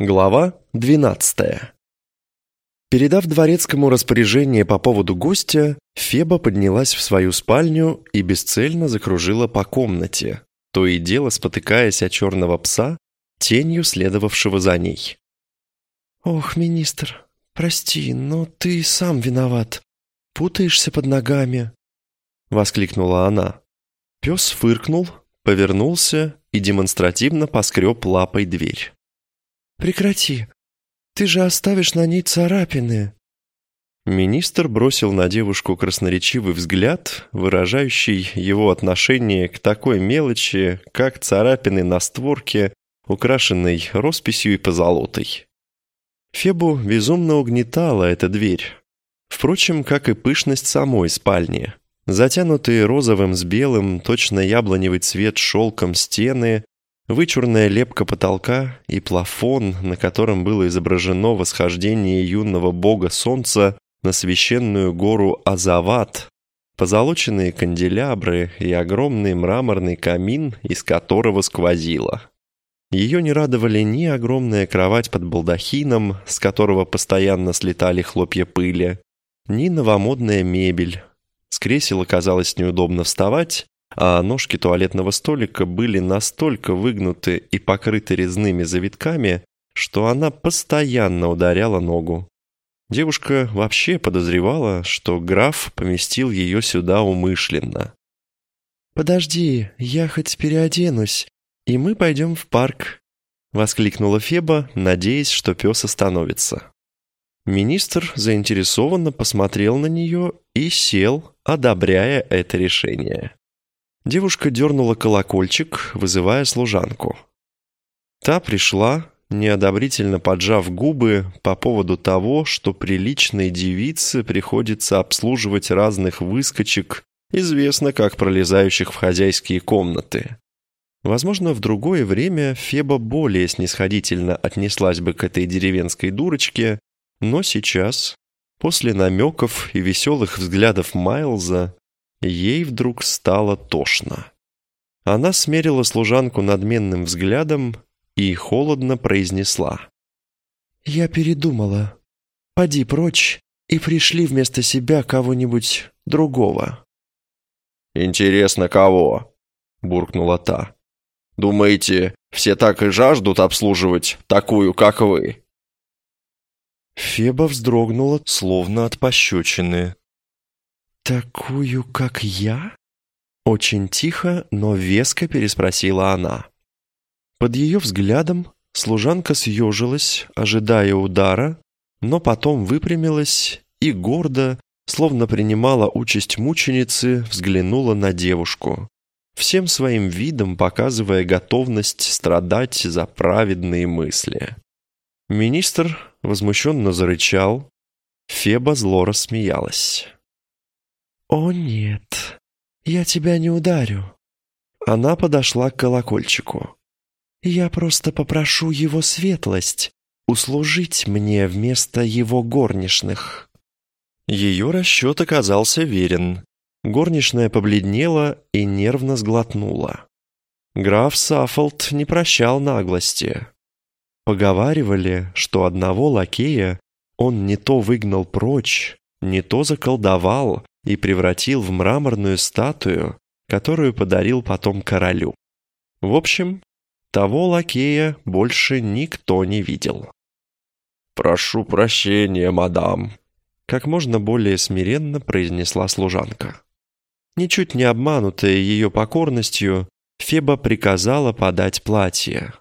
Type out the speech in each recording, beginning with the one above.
Глава 12. Передав дворецкому распоряжение по поводу гостя, Феба поднялась в свою спальню и бесцельно закружила по комнате, то и дело спотыкаясь о черного пса, тенью следовавшего за ней. «Ох, министр, прости, но ты сам виноват. Путаешься под ногами», — воскликнула она. Пес фыркнул, повернулся и демонстративно поскреб лапой дверь. Прекрати. Ты же оставишь на ней царапины». Министр бросил на девушку красноречивый взгляд, выражающий его отношение к такой мелочи, как царапины на створке, украшенной росписью и позолотой. Фебу безумно угнетала эта дверь. Впрочем, как и пышность самой спальни. Затянутые розовым с белым, точно яблоневый цвет шелком стены, Вычурная лепка потолка и плафон, на котором было изображено восхождение юного бога солнца на священную гору Азават, позолоченные канделябры и огромный мраморный камин, из которого сквозило. Ее не радовали ни огромная кровать под балдахином, с которого постоянно слетали хлопья пыли, ни новомодная мебель. С кресел оказалось неудобно вставать, а ножки туалетного столика были настолько выгнуты и покрыты резными завитками, что она постоянно ударяла ногу. Девушка вообще подозревала, что граф поместил ее сюда умышленно. «Подожди, я хоть переоденусь, и мы пойдем в парк», — воскликнула Феба, надеясь, что пес остановится. Министр заинтересованно посмотрел на нее и сел, одобряя это решение. Девушка дернула колокольчик, вызывая служанку. Та пришла, неодобрительно поджав губы по поводу того, что приличной девице приходится обслуживать разных выскочек, известно как пролезающих в хозяйские комнаты. Возможно, в другое время Феба более снисходительно отнеслась бы к этой деревенской дурочке, но сейчас, после намеков и веселых взглядов Майлза, Ей вдруг стало тошно. Она смерила служанку надменным взглядом и холодно произнесла. «Я передумала. Поди прочь и пришли вместо себя кого-нибудь другого». «Интересно, кого?» — буркнула та. «Думаете, все так и жаждут обслуживать такую, как вы?» Феба вздрогнула, словно от пощечины. «Такую, как я?» Очень тихо, но веско переспросила она. Под ее взглядом служанка съежилась, ожидая удара, но потом выпрямилась и гордо, словно принимала участь мученицы, взглянула на девушку, всем своим видом показывая готовность страдать за праведные мысли. Министр возмущенно зарычал, Феба зло рассмеялась. «О нет, я тебя не ударю». Она подошла к колокольчику. «Я просто попрошу его светлость услужить мне вместо его горничных». Ее расчет оказался верен. Горничная побледнела и нервно сглотнула. Граф Саффолд не прощал наглости. Поговаривали, что одного лакея он не то выгнал прочь, не то заколдовал, и превратил в мраморную статую, которую подарил потом королю. В общем, того лакея больше никто не видел. «Прошу прощения, мадам», — как можно более смиренно произнесла служанка. Ничуть не обманутая ее покорностью, Феба приказала подать платье.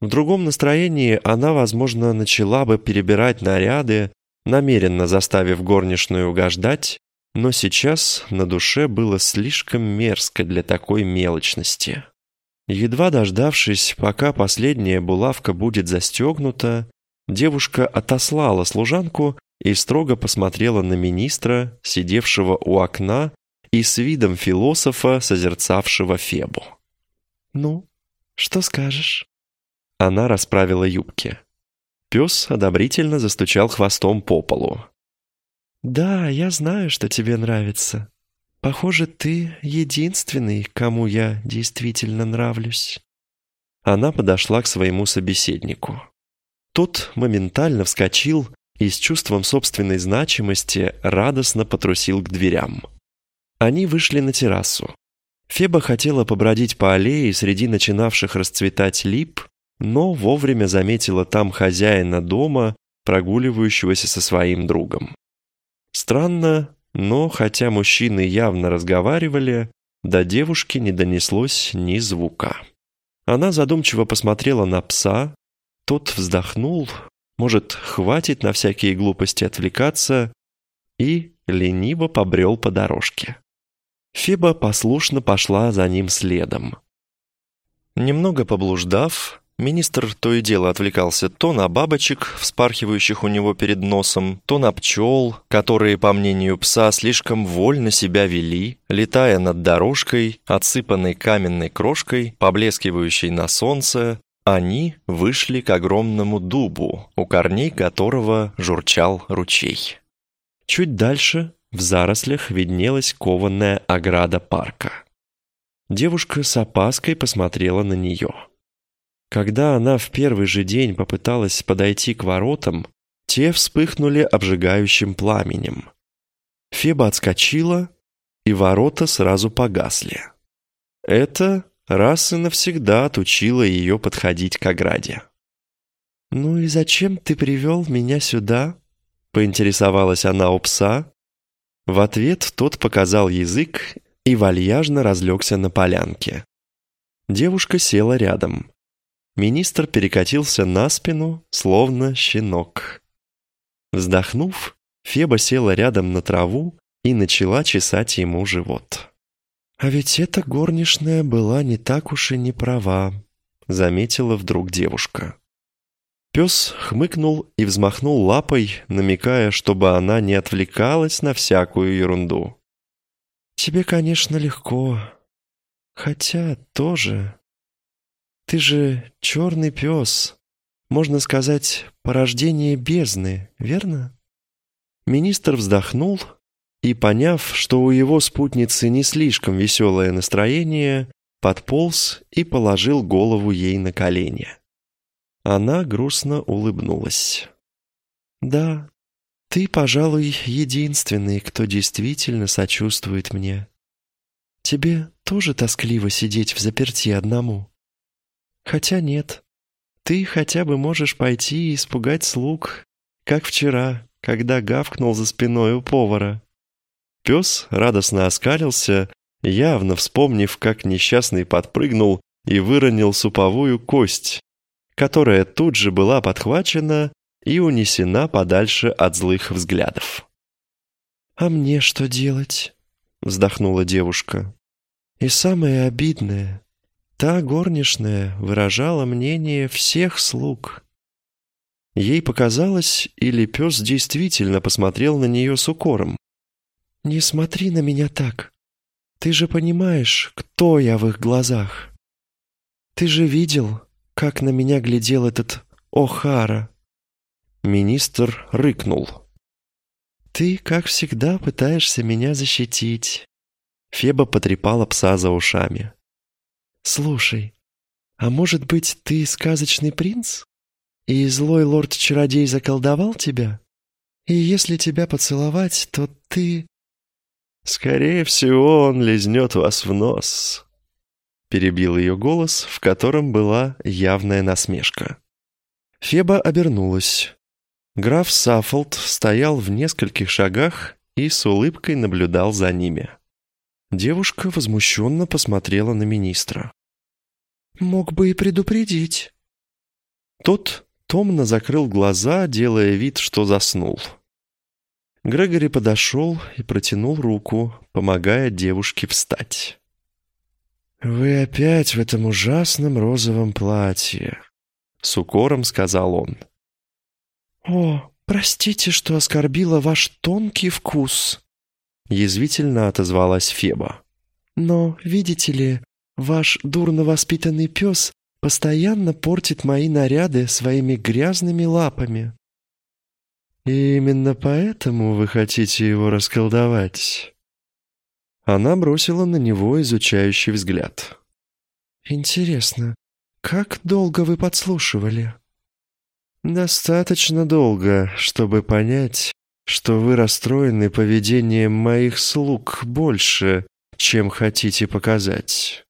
В другом настроении она, возможно, начала бы перебирать наряды, намеренно заставив горничную угождать, но сейчас на душе было слишком мерзко для такой мелочности. Едва дождавшись, пока последняя булавка будет застегнута, девушка отослала служанку и строго посмотрела на министра, сидевшего у окна и с видом философа, созерцавшего Фебу. «Ну, что скажешь?» Она расправила юбки. Пес одобрительно застучал хвостом по полу. «Да, я знаю, что тебе нравится. Похоже, ты единственный, кому я действительно нравлюсь». Она подошла к своему собеседнику. Тот моментально вскочил и с чувством собственной значимости радостно потрусил к дверям. Они вышли на террасу. Феба хотела побродить по аллее среди начинавших расцветать лип, но вовремя заметила там хозяина дома, прогуливающегося со своим другом. Странно, но хотя мужчины явно разговаривали, до девушки не донеслось ни звука. Она задумчиво посмотрела на пса, тот вздохнул, может, хватит на всякие глупости отвлекаться, и лениво побрел по дорожке. Феба послушно пошла за ним следом. Немного поблуждав, министр то и дело отвлекался то на бабочек, вспархивающих у него перед носом, то на пчел, которые, по мнению пса, слишком вольно себя вели, летая над дорожкой, отсыпанной каменной крошкой, поблескивающей на солнце, они вышли к огромному дубу, у корней которого журчал ручей. Чуть дальше в зарослях виднелась кованная ограда парка. Девушка с опаской посмотрела на нее. Когда она в первый же день попыталась подойти к воротам, те вспыхнули обжигающим пламенем. Феба отскочила, и ворота сразу погасли. Это раз и навсегда отучила ее подходить к ограде. «Ну и зачем ты привел меня сюда?» — поинтересовалась она у пса. В ответ тот показал язык и вальяжно разлегся на полянке. Девушка села рядом. Министр перекатился на спину, словно щенок. Вздохнув, Феба села рядом на траву и начала чесать ему живот. «А ведь эта горничная была не так уж и не права», — заметила вдруг девушка. Пес хмыкнул и взмахнул лапой, намекая, чтобы она не отвлекалась на всякую ерунду. «Тебе, конечно, легко. Хотя тоже. Ты же черный пес, можно сказать, порождение бездны, верно?» Министр вздохнул и, поняв, что у его спутницы не слишком веселое настроение, подполз и положил голову ей на колени. Она грустно улыбнулась. «Да, ты, пожалуй, единственный, кто действительно сочувствует мне. Тебе тоже тоскливо сидеть в заперти одному? Хотя нет, ты хотя бы можешь пойти и испугать слуг, как вчера, когда гавкнул за спиной у повара. Пес радостно оскалился, явно вспомнив, как несчастный подпрыгнул и выронил суповую кость, которая тут же была подхвачена и унесена подальше от злых взглядов. «А мне что делать?» — вздохнула девушка. «И самое обидное, та горничная выражала мнение всех слуг». Ей показалось, или пес действительно посмотрел на нее с укором. «Не смотри на меня так. Ты же понимаешь, кто я в их глазах. Ты же видел, как на меня глядел этот О'Хара». Министр рыкнул. «Ты, как всегда, пытаешься меня защитить». Феба потрепала пса за ушами. «Слушай, а может быть, ты сказочный принц? И злой лорд-чародей заколдовал тебя? И если тебя поцеловать, то ты «Скорее всего, он лизнет вас в нос», — перебил ее голос, в котором была явная насмешка. Феба обернулась. Граф Саффолд стоял в нескольких шагах и с улыбкой наблюдал за ними. Девушка возмущенно посмотрела на министра. «Мог бы и предупредить». Тот томно закрыл глаза, делая вид, что заснул. Грегори подошел и протянул руку, помогая девушке встать. «Вы опять в этом ужасном розовом платье», — с укором сказал он. «О, простите, что оскорбила ваш тонкий вкус», — язвительно отозвалась Феба. «Но, видите ли, ваш дурно воспитанный пес постоянно портит мои наряды своими грязными лапами». И именно поэтому вы хотите его расколдовать?» Она бросила на него изучающий взгляд. «Интересно, как долго вы подслушивали?» «Достаточно долго, чтобы понять, что вы расстроены поведением моих слуг больше, чем хотите показать.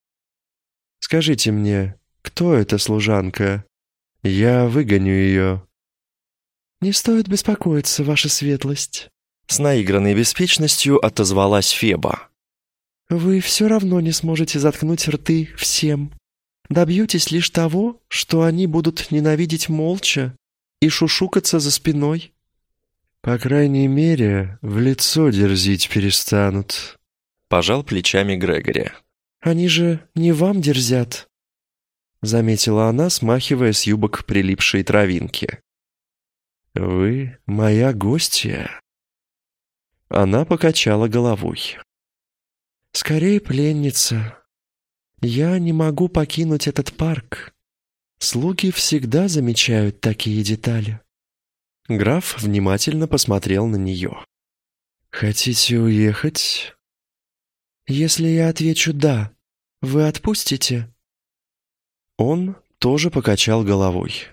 Скажите мне, кто эта служанка? Я выгоню ее». «Не стоит беспокоиться, ваша светлость», — с наигранной беспечностью отозвалась Феба. «Вы все равно не сможете заткнуть рты всем. Добьетесь лишь того, что они будут ненавидеть молча и шушукаться за спиной. По крайней мере, в лицо дерзить перестанут. Пожал плечами Грегори. Они же не вам дерзят, заметила она, смахивая с юбок прилипшие травинки. Вы моя гостья. Она покачала головой. Скорее пленница. Я не могу покинуть этот парк. Слуги всегда замечают такие детали. Граф внимательно посмотрел на нее. «Хотите уехать?» «Если я отвечу «да», вы отпустите?» Он тоже покачал головой.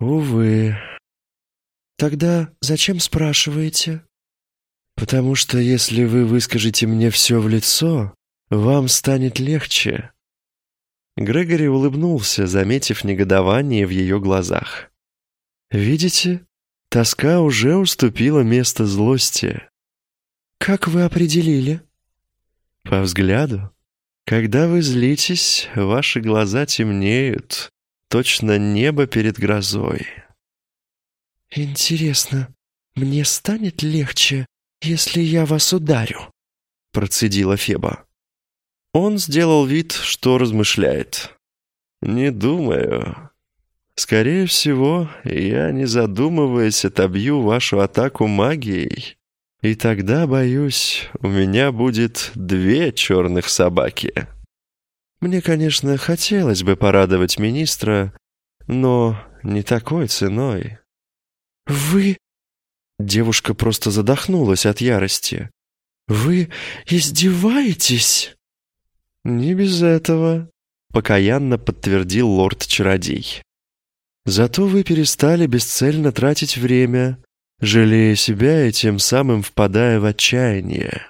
«Увы. Тогда зачем спрашиваете?» «Потому что если вы выскажете мне все в лицо, вам станет легче. Грегори улыбнулся, заметив негодование в ее глазах. «Видите, тоска уже уступила место злости». «Как вы определили?» «По взгляду. Когда вы злитесь, ваши глаза темнеют, точно небо перед грозой». «Интересно, мне станет легче, если я вас ударю?» процедила Феба. Он сделал вид, что размышляет. «Не думаю. Скорее всего, я, не задумываясь, отобью вашу атаку магией. И тогда, боюсь, у меня будет две черных собаки. Мне, конечно, хотелось бы порадовать министра, но не такой ценой». «Вы...» Девушка просто задохнулась от ярости. «Вы издеваетесь?» «Не без этого», — покаянно подтвердил лорд-чародей. «Зато вы перестали бесцельно тратить время, жалея себя и тем самым впадая в отчаяние».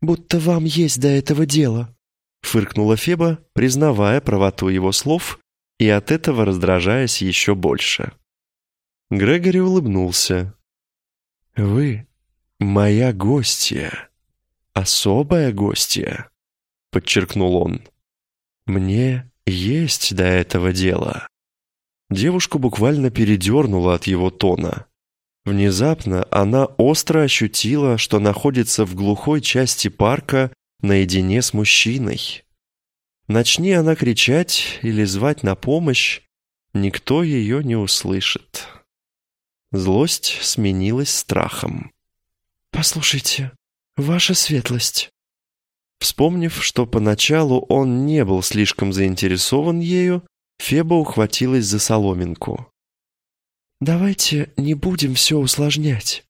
«Будто вам есть до этого дело», — фыркнула Феба, признавая правоту его слов и от этого раздражаясь еще больше. Грегори улыбнулся. «Вы моя гостья, особая гостья». — подчеркнул он. «Мне есть до этого дело». Девушку буквально передернуло от его тона. Внезапно она остро ощутила, что находится в глухой части парка наедине с мужчиной. Начни она кричать или звать на помощь, никто ее не услышит. Злость сменилась страхом. «Послушайте, ваша светлость», Вспомнив, что поначалу он не был слишком заинтересован ею, Феба ухватилась за соломинку. «Давайте не будем все усложнять.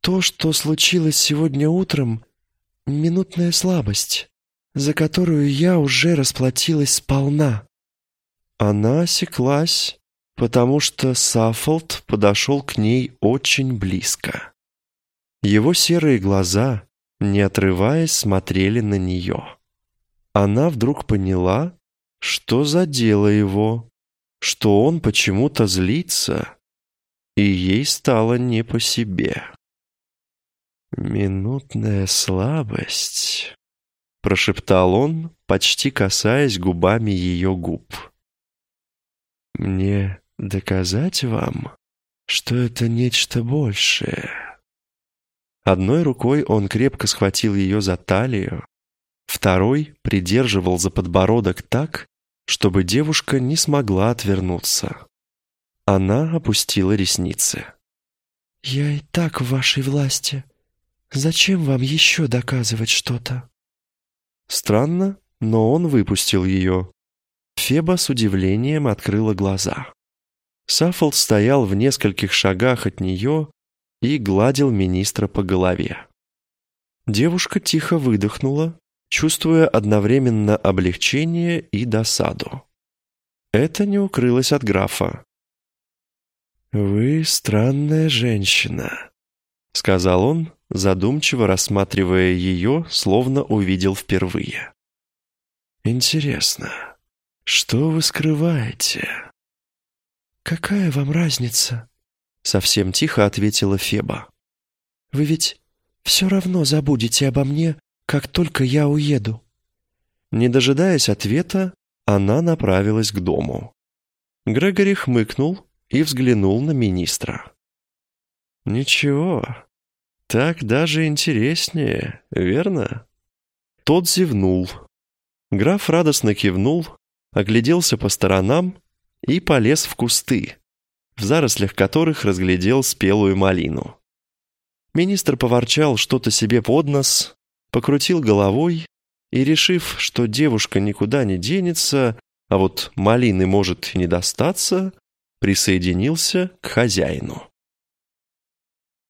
То, что случилось сегодня утром, — минутная слабость, за которую я уже расплатилась сполна». Она осеклась, потому что Саффолд подошел к ней очень близко. Его серые глаза, не отрываясь, смотрели на нее. Она вдруг поняла, что задело его, что он почему-то злится, и ей стало не по себе. «Минутная слабость», — прошептал он, почти касаясь губами ее губ. «Мне доказать вам, что это нечто большее?» Одной рукой он крепко схватил ее за талию, второй придерживал за подбородок так, чтобы девушка не смогла отвернуться. Она опустила ресницы. «Я и так в вашей власти. Зачем вам еще доказывать что-то?» Странно, но он выпустил ее. Феба с удивлением открыла глаза. Саффолд стоял в нескольких шагах от нее и гладил министра по голове. Девушка тихо выдохнула, чувствуя одновременно облегчение и досаду. Это не укрылось от графа. «Вы странная женщина», — сказал он, задумчиво рассматривая ее, словно увидел впервые. «Интересно, что вы скрываете?» «Какая вам разница?» — совсем тихо ответила Феба. «Вы ведь все равно забудете обо мне, как только я уеду». Не дожидаясь ответа, она направилась к дому. Грегори хмыкнул и взглянул на министра. «Ничего, так даже интереснее, верно?» Тот зевнул. Граф радостно кивнул, огляделся по сторонам и полез в кусты, в зарослях которых разглядел спелую малину. Министр поворчал что-то себе под нос, покрутил головой и, решив, что девушка никуда не денется, а вот малины может и не достаться, присоединился к хозяину.